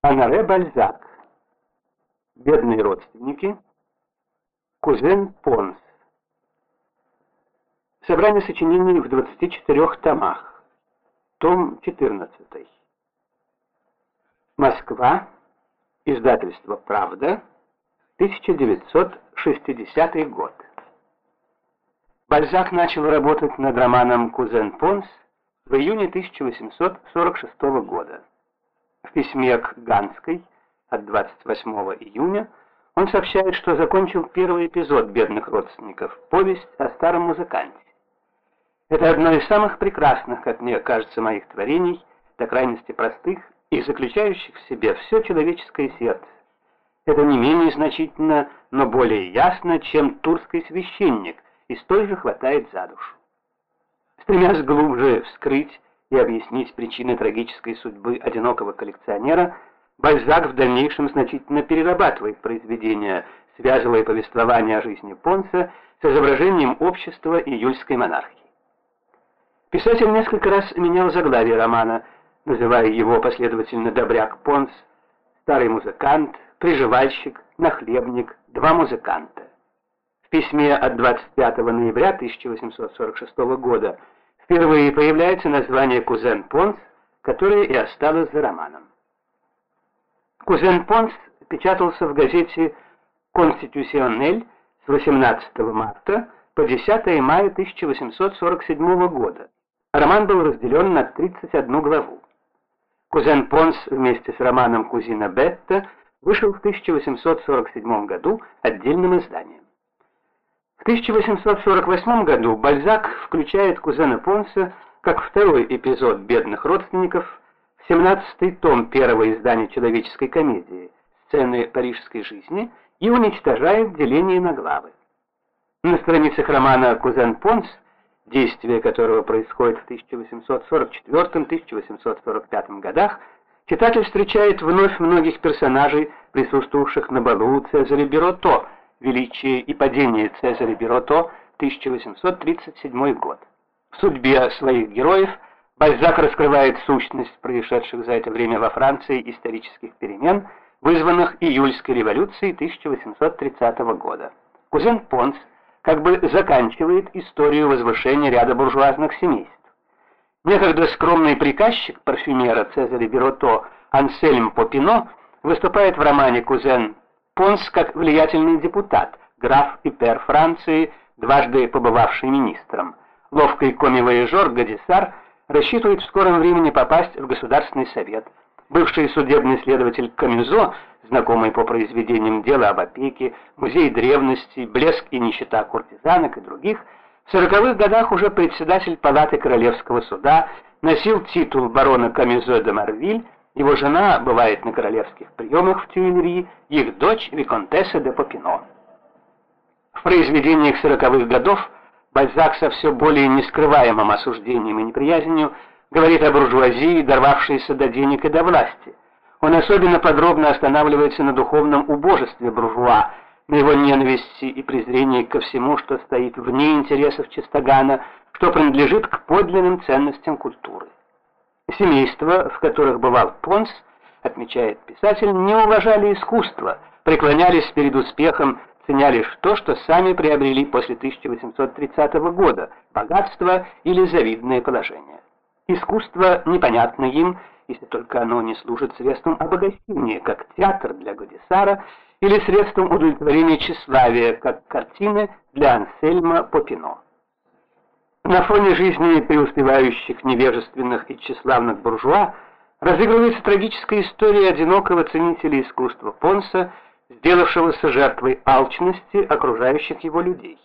Анаре Бальзак. Бедные родственники. Кузен Понс. Собрание сочинений в 24 томах. Том 14. Москва. Издательство «Правда». 1960 год. Бальзак начал работать над романом «Кузен Понс» в июне 1846 года. Письме к Ганской от 28 июня он сообщает, что закончил первый эпизод «Бедных родственников» — повесть о старом музыканте. Это одно из самых прекрасных, как мне кажется, моих творений, до крайности простых и заключающих в себе все человеческое сердце. Это не менее значительно, но более ясно, чем турский священник, и столь же хватает за душу. Стремясь глубже вскрыть и объяснить причины трагической судьбы одинокого коллекционера, Бальзак в дальнейшем значительно перерабатывает произведение, связывая повествование о жизни Понса с изображением общества июльской монархии. Писатель несколько раз менял заглавие романа, называя его последовательно «Добряк Понс», «Старый музыкант», «Приживальщик», «Нахлебник», «Два музыканта». В письме от 25 ноября 1846 года впервые появляется название «Кузен Понс», которое и осталось за романом. «Кузен Понс» печатался в газете «Конститюционель» с 18 марта по 10 мая 1847 года. Роман был разделен на 31 главу. «Кузен Понс» вместе с романом «Кузина Бетта» вышел в 1847 году отдельным изданием. В 1848 году Бальзак включает кузена Понса как второй эпизод «Бедных родственников» в 17-й том первого издания человеческой комедии «Сцены парижской жизни» и уничтожает деление на главы. На страницах романа «Кузен Понс» действие которого происходит в 1844-1845 годах, читатель встречает вновь многих персонажей, присутствовавших на балу Цезаря Берото, «Величие и падение Цезаря Берото», 1837 год. В судьбе своих героев Бальзак раскрывает сущность происшедших за это время во Франции исторических перемен, вызванных июльской революцией 1830 года. Кузен Понс – как бы заканчивает историю возвышения ряда буржуазных семейств. Некогда скромный приказчик парфюмера Цезаря Берото Ансельм Попино выступает в романе «Кузен Понс» как влиятельный депутат, граф и пер Франции, дважды побывавший министром. Ловкий коми-вояжер Гадисар рассчитывает в скором времени попасть в Государственный совет. Бывший судебный следователь Камюзо знакомый по произведениям «Дело об опеке», «Музей древности», «Блеск и нищета куртизанок» и других, в сороковых годах уже председатель палаты Королевского суда, носил титул барона Камюзо де Марвиль, его жена бывает на королевских приемах в Тюильри, их дочь Виконтесса де Попино. В произведениях сороковых годов Бальзак со все более нескрываемым осуждением и неприязнью говорит о буржуазии, дорвавшейся до денег и до власти – он особенно подробно останавливается на духовном убожестве буржуа, на его ненависти и презрении ко всему, что стоит вне интересов Чистогана, что принадлежит к подлинным ценностям культуры. Семейства, в которых бывал Понс, отмечает писатель, не уважали искусство, преклонялись перед успехом, ценя лишь то, что сами приобрели после 1830 года, богатство или завидное положение. Искусство непонятно им, если только оно не служит средством обогащения, как театр для Годисара, или средством удовлетворения тщеславия, как картины для Ансельма Попино. На фоне жизни преуспевающих невежественных и тщеславных буржуа разыгрывается трагическая история одинокого ценителя искусства Понса, сделавшегося жертвой алчности окружающих его людей.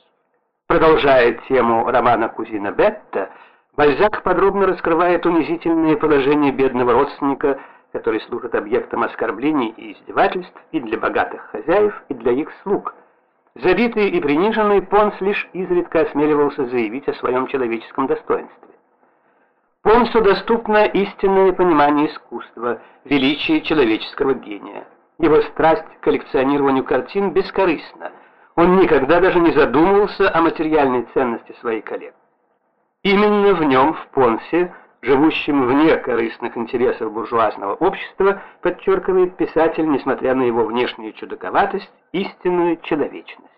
Продолжая тему романа «Кузина Бетта», Бальзак подробно раскрывает унизительное положение бедного родственника, который служит объектом оскорблений и издевательств и для богатых хозяев, и для их слуг. Забитый и приниженный Понс лишь изредка осмеливался заявить о своем человеческом достоинстве. Понсу доступно истинное понимание искусства, величие человеческого гения. Его страсть к коллекционированию картин бескорыстна. Он никогда даже не задумывался о материальной ценности своей коллекции. Именно в нем, в Понсе, живущим вне корыстных интересов буржуазного общества, подчеркивает писатель, несмотря на его внешнюю чудаковатость, истинную человечность.